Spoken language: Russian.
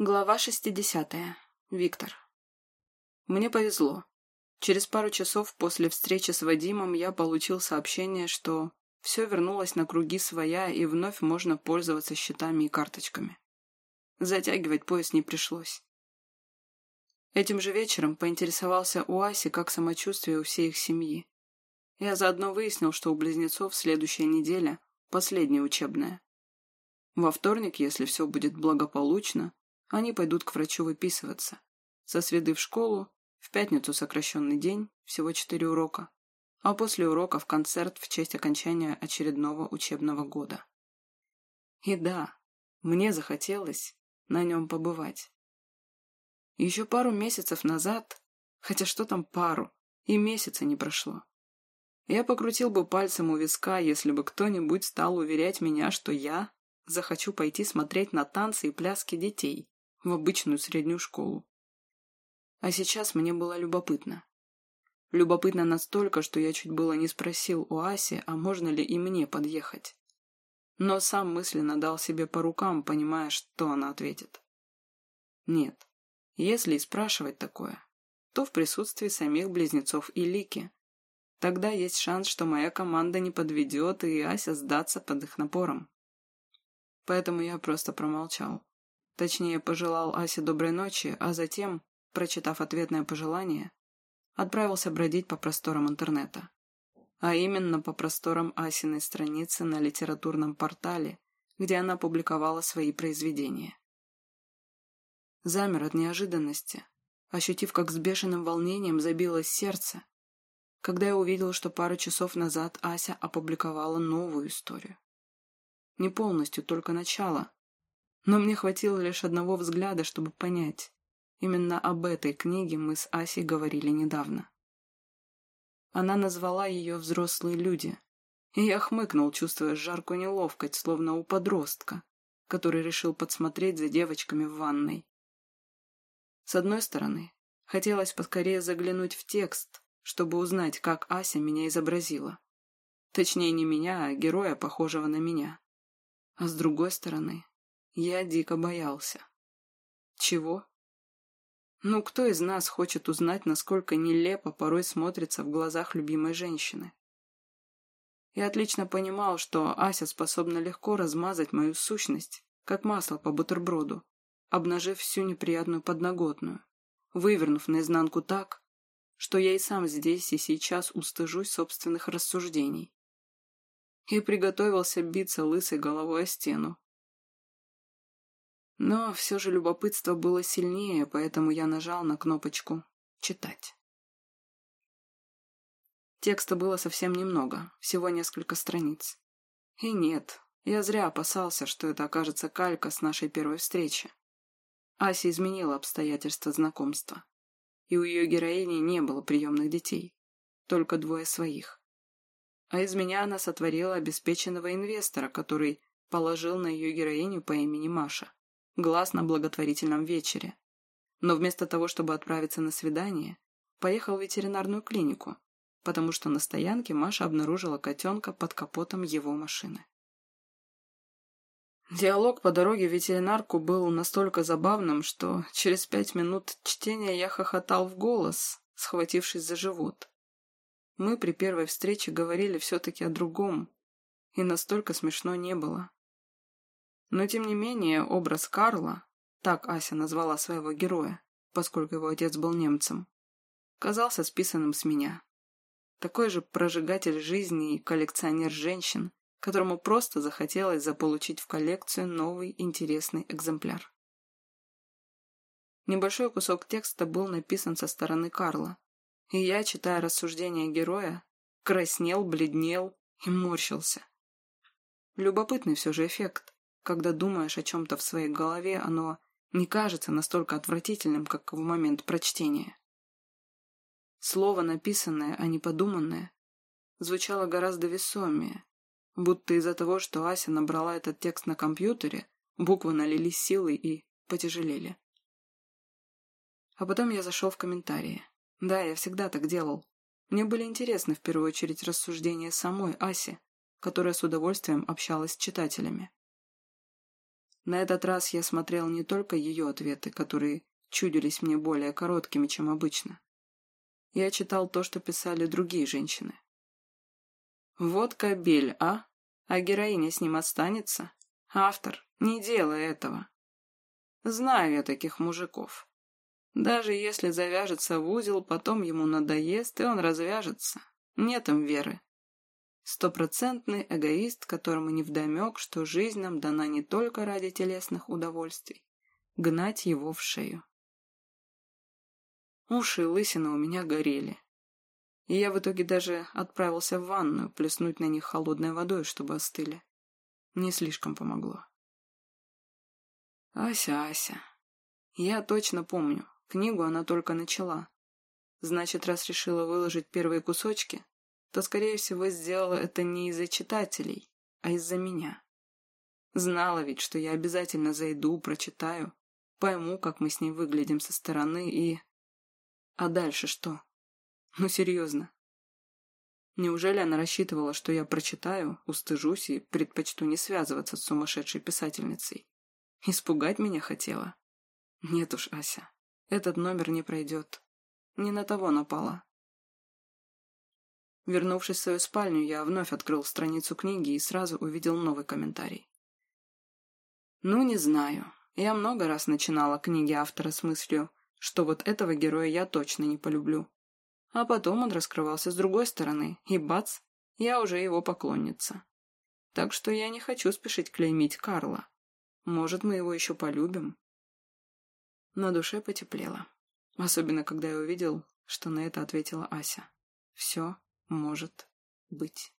Глава 60. Виктор. Мне повезло. Через пару часов после встречи с Вадимом я получил сообщение, что все вернулось на круги своя и вновь можно пользоваться счетами и карточками. Затягивать пояс не пришлось. Этим же вечером поинтересовался у Аси, как самочувствие у всей их семьи. Я заодно выяснил, что у близнецов следующая неделя – последняя учебная. Во вторник, если все будет благополучно, они пойдут к врачу выписываться. Со среды в школу, в пятницу сокращенный день, всего четыре урока, а после уроков концерт в честь окончания очередного учебного года. И да, мне захотелось на нем побывать. Еще пару месяцев назад, хотя что там пару, и месяца не прошло. Я покрутил бы пальцем у виска, если бы кто-нибудь стал уверять меня, что я захочу пойти смотреть на танцы и пляски детей, в обычную среднюю школу. А сейчас мне было любопытно. Любопытно настолько, что я чуть было не спросил у Аси, а можно ли и мне подъехать. Но сам мысленно дал себе по рукам, понимая, что она ответит. Нет, если и спрашивать такое, то в присутствии самих близнецов и Лики. Тогда есть шанс, что моя команда не подведет, и Ася сдаться под их напором. Поэтому я просто промолчал. Точнее, пожелал Асе доброй ночи, а затем, прочитав ответное пожелание, отправился бродить по просторам интернета. А именно по просторам Асиной страницы на литературном портале, где она публиковала свои произведения. Замер от неожиданности, ощутив, как с бешеным волнением забилось сердце, когда я увидел, что пару часов назад Ася опубликовала новую историю. Не полностью, только начало, но мне хватило лишь одного взгляда, чтобы понять. Именно об этой книге мы с Асей говорили недавно. Она назвала ее «Взрослые люди», и я хмыкнул, чувствуя жаркую неловкость, словно у подростка, который решил подсмотреть за девочками в ванной. С одной стороны, хотелось поскорее заглянуть в текст, чтобы узнать, как Ася меня изобразила. Точнее, не меня, а героя, похожего на меня. А с другой стороны, я дико боялся. Чего? Ну, кто из нас хочет узнать, насколько нелепо порой смотрится в глазах любимой женщины? Я отлично понимал, что Ася способна легко размазать мою сущность, как масло по бутерброду, обнажив всю неприятную подноготную, вывернув наизнанку так, что я и сам здесь и сейчас устыжусь собственных рассуждений. И приготовился биться лысой головой о стену, но все же любопытство было сильнее, поэтому я нажал на кнопочку «Читать». Текста было совсем немного, всего несколько страниц. И нет, я зря опасался, что это окажется калька с нашей первой встречи. Ася изменила обстоятельства знакомства. И у ее героини не было приемных детей, только двое своих. А из меня она сотворила обеспеченного инвестора, который положил на ее героиню по имени Маша глаз на благотворительном вечере. Но вместо того, чтобы отправиться на свидание, поехал в ветеринарную клинику, потому что на стоянке Маша обнаружила котенка под капотом его машины. Диалог по дороге в ветеринарку был настолько забавным, что через пять минут чтения я хохотал в голос, схватившись за живот. Мы при первой встрече говорили все-таки о другом, и настолько смешно не было. Но, тем не менее, образ Карла, так Ася назвала своего героя, поскольку его отец был немцем, казался списанным с меня. Такой же прожигатель жизни и коллекционер женщин, которому просто захотелось заполучить в коллекцию новый интересный экземпляр. Небольшой кусок текста был написан со стороны Карла, и я, читая рассуждения героя, краснел, бледнел и морщился. Любопытный все же эффект. Когда думаешь о чем-то в своей голове, оно не кажется настолько отвратительным, как в момент прочтения. Слово, написанное, а не подуманное, звучало гораздо весомее, будто из-за того, что Ася набрала этот текст на компьютере, буквы налились силой и потяжелели. А потом я зашел в комментарии. Да, я всегда так делал. Мне были интересны в первую очередь рассуждения самой Аси, которая с удовольствием общалась с читателями. На этот раз я смотрел не только ее ответы, которые чудились мне более короткими, чем обычно. Я читал то, что писали другие женщины. Вот кабель, а? А героиня с ним останется? Автор, не делай этого. Знаю я таких мужиков. Даже если завяжется в узел, потом ему надоест, и он развяжется. Нет им веры. Стопроцентный эгоист, которому невдомек, что жизнь нам дана не только ради телесных удовольствий. Гнать его в шею. Уши и лысина у меня горели. И я в итоге даже отправился в ванную плеснуть на них холодной водой, чтобы остыли. Не слишком помогло. Ася, Ася. Я точно помню, книгу она только начала. Значит, раз решила выложить первые кусочки, то, скорее всего, сделала это не из-за читателей, а из-за меня. Знала ведь, что я обязательно зайду, прочитаю, пойму, как мы с ней выглядим со стороны и... А дальше что? Ну, серьезно. Неужели она рассчитывала, что я прочитаю, устыжусь и предпочту не связываться с сумасшедшей писательницей? Испугать меня хотела? Нет уж, Ася, этот номер не пройдет. Не на того напала. Вернувшись в свою спальню, я вновь открыл страницу книги и сразу увидел новый комментарий. Ну, не знаю. Я много раз начинала книги автора с мыслью, что вот этого героя я точно не полюблю. А потом он раскрывался с другой стороны, и бац, я уже его поклонница. Так что я не хочу спешить клеймить Карла. Может, мы его еще полюбим? На душе потеплело. Особенно, когда я увидел, что на это ответила Ася. Все может быть.